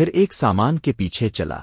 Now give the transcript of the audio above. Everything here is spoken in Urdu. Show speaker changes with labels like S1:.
S1: پھر ایک سامان کے پیچھے چلا۔